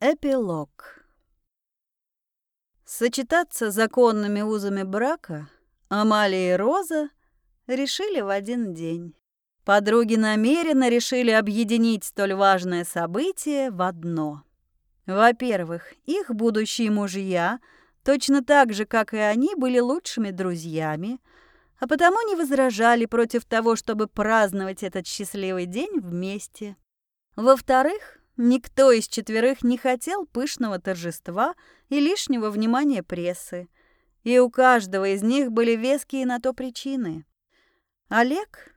Эпилог. Сочетаться законными узами брака Амалия и Роза решили в один день. Подруги намеренно решили объединить столь важное событие в одно. Во-первых, их будущие мужья, точно так же, как и они, были лучшими друзьями, а потому не возражали против того, чтобы праздновать этот счастливый день вместе. Во-вторых, Никто из четверых не хотел пышного торжества и лишнего внимания прессы, и у каждого из них были веские на то причины. Олег,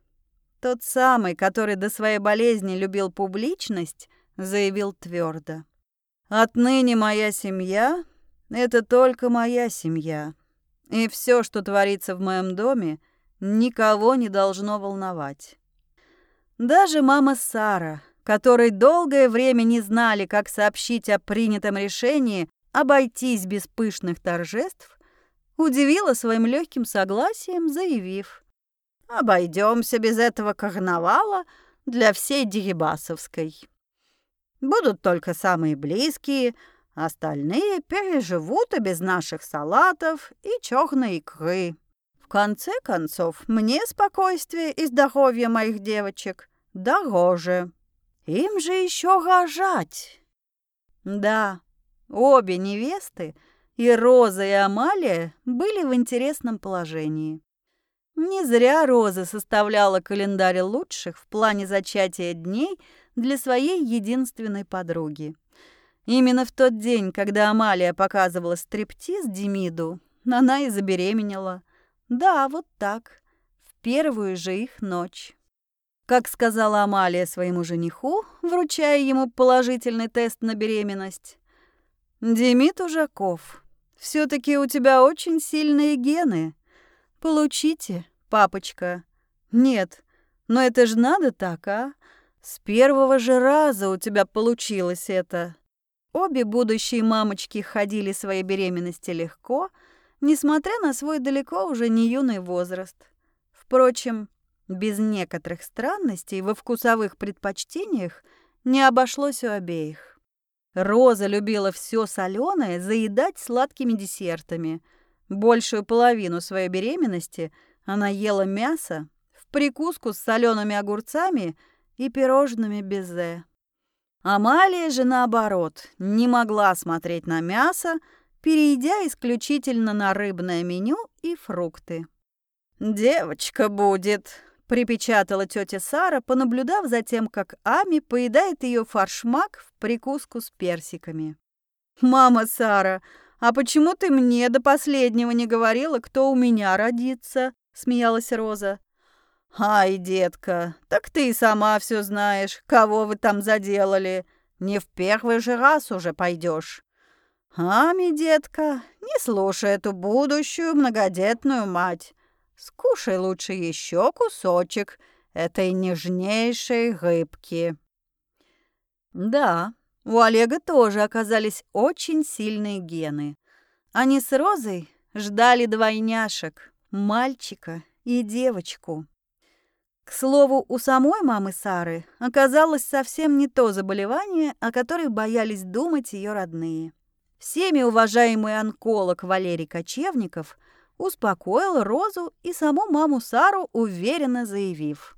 тот самый, который до своей болезни любил публичность, заявил твердо. «Отныне моя семья — это только моя семья, и все, что творится в моем доме, никого не должно волновать». Даже мама Сара — которые долгое время не знали, как сообщить о принятом решении обойтись без пышных торжеств, удивила своим легким согласием, заявив «Обойдемся без этого карнавала для всей Дерибасовской. Будут только самые близкие, остальные переживут и без наших салатов и черной икры. В конце концов, мне спокойствие и здоровье моих девочек дороже». Им же еще рожать. Да, обе невесты, и Роза, и Амалия, были в интересном положении. Не зря Роза составляла календарь лучших в плане зачатия дней для своей единственной подруги. Именно в тот день, когда Амалия показывала стриптиз Демиду, она и забеременела. Да, вот так, в первую же их ночь. Как сказала Амалия своему жениху, вручая ему положительный тест на беременность. «Демид Ужаков, все таки у тебя очень сильные гены. Получите, папочка. Нет, но это же надо так, а? С первого же раза у тебя получилось это». Обе будущие мамочки ходили своей беременности легко, несмотря на свой далеко уже не юный возраст. Впрочем, без некоторых странностей во вкусовых предпочтениях не обошлось у обеих. Роза любила все соленое заедать сладкими десертами. Большую половину своей беременности она ела мясо в прикуску с солеными огурцами и пирожными безе. Амалия же, наоборот, не могла смотреть на мясо, перейдя исключительно на рыбное меню и фрукты. «Девочка будет», припечатала тетя Сара, понаблюдав за тем, как Ами поедает ее фаршмак в прикуску с персиками. «Мама Сара, а почему ты мне до последнего не говорила, кто у меня родится?» — смеялась Роза. «Ай, детка, так ты и сама все знаешь, кого вы там заделали. Не в первый же раз уже пойдешь. Ами, детка, не слушай эту будущую многодетную мать. Скушай лучше еще кусочек этой нежнейшей рыбки. Да, у Олега тоже оказались очень сильные гены. Они с Розой ждали двойняшек, мальчика и девочку. К слову, у самой мамы Сары оказалось совсем не то заболевание, о котором боялись думать ее родные. Всеми уважаемый онколог Валерий Кочевников – успокоил Розу и саму маму Сару, уверенно заявив.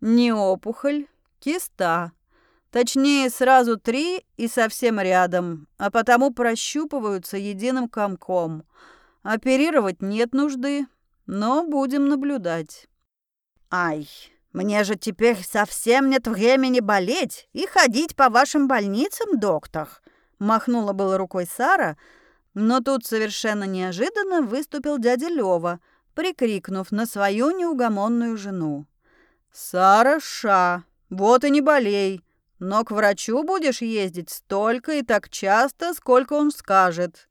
«Не опухоль, киста. Точнее, сразу три и совсем рядом, а потому прощупываются единым комком. Оперировать нет нужды, но будем наблюдать». «Ай, мне же теперь совсем нет времени болеть и ходить по вашим больницам, доктор!» Махнула была рукой Сара, но тут совершенно неожиданно выступил дядя Лёва, прикрикнув на свою неугомонную жену. «Сараша, вот и не болей, но к врачу будешь ездить столько и так часто, сколько он скажет.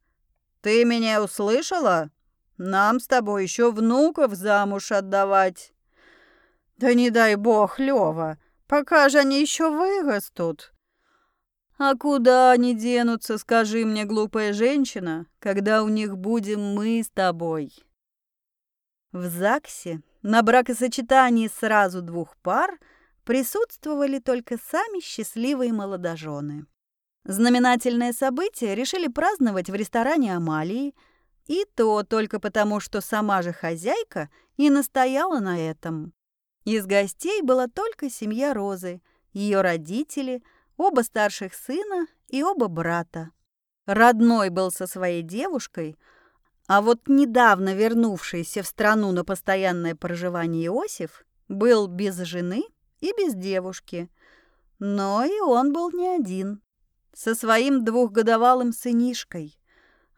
Ты меня услышала? Нам с тобой еще внуков замуж отдавать». «Да не дай бог, Лёва, пока же они еще вырастут», а куда они денутся, скажи мне, глупая женщина, когда у них будем мы с тобой? В ЗАГСе на бракосочетании сразу двух пар присутствовали только сами счастливые молодожены. Знаменательное событие решили праздновать в ресторане Амалии, и то только потому, что сама же хозяйка и настояла на этом. Из гостей была только семья Розы, ее родители, оба старших сына и оба брата. Родной был со своей девушкой, а вот недавно вернувшийся в страну на постоянное проживание Иосиф был без жены и без девушки. Но и он был не один, со своим двухгодовалым сынишкой.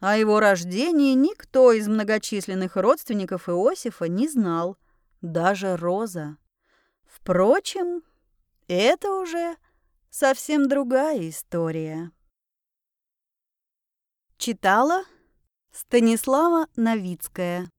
О его рождении никто из многочисленных родственников Иосифа не знал, даже Роза. Впрочем, это уже совсем другая история. Читала Станислава Новицкая